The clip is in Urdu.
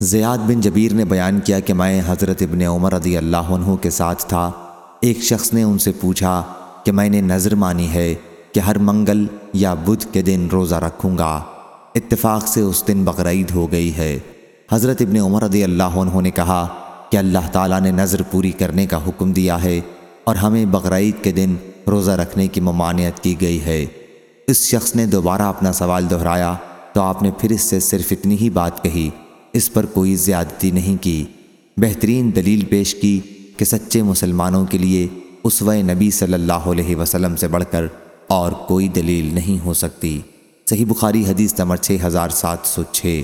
زیاد بن جبیر نے بیان کیا کہ میں حضرت ابن عمر رضی اللہ عنہ کے ساتھ تھا۔ ایک شخص نے ان سے پوچھا کہ میں نے نظر مانی ہے کہ ہر منگل یا بدھ کے دن روزہ رکھوں گا۔ اتفاق سے اس دن بقرعید ہو گئی ہے۔ حضرت ابن عمر رضی اللہ عنہ نے کہا کہ اللہ تعالیٰ نے نظر پوری کرنے کا حکم دیا ہے اور ہمیں بقرعید کے دن روزہ رکھنے کی ممانعت کی گئی ہے۔ اس شخص نے دوبارہ اپنا سوال دہرایا تو آپ نے پھر اس سے صرف اتنی ہی بات کہی۔ اس پر کوئی زیادتی نہیں کی۔ بہترین دلیل پیش کی کہ سچے مسلمانوں کے لیے اسوہ نبی صلی اللہ علیہ وسلم سے بڑھ کر اور کوئی دلیل نہیں ہو سکتی۔ صحیح بخاری حدیث نمبر 6706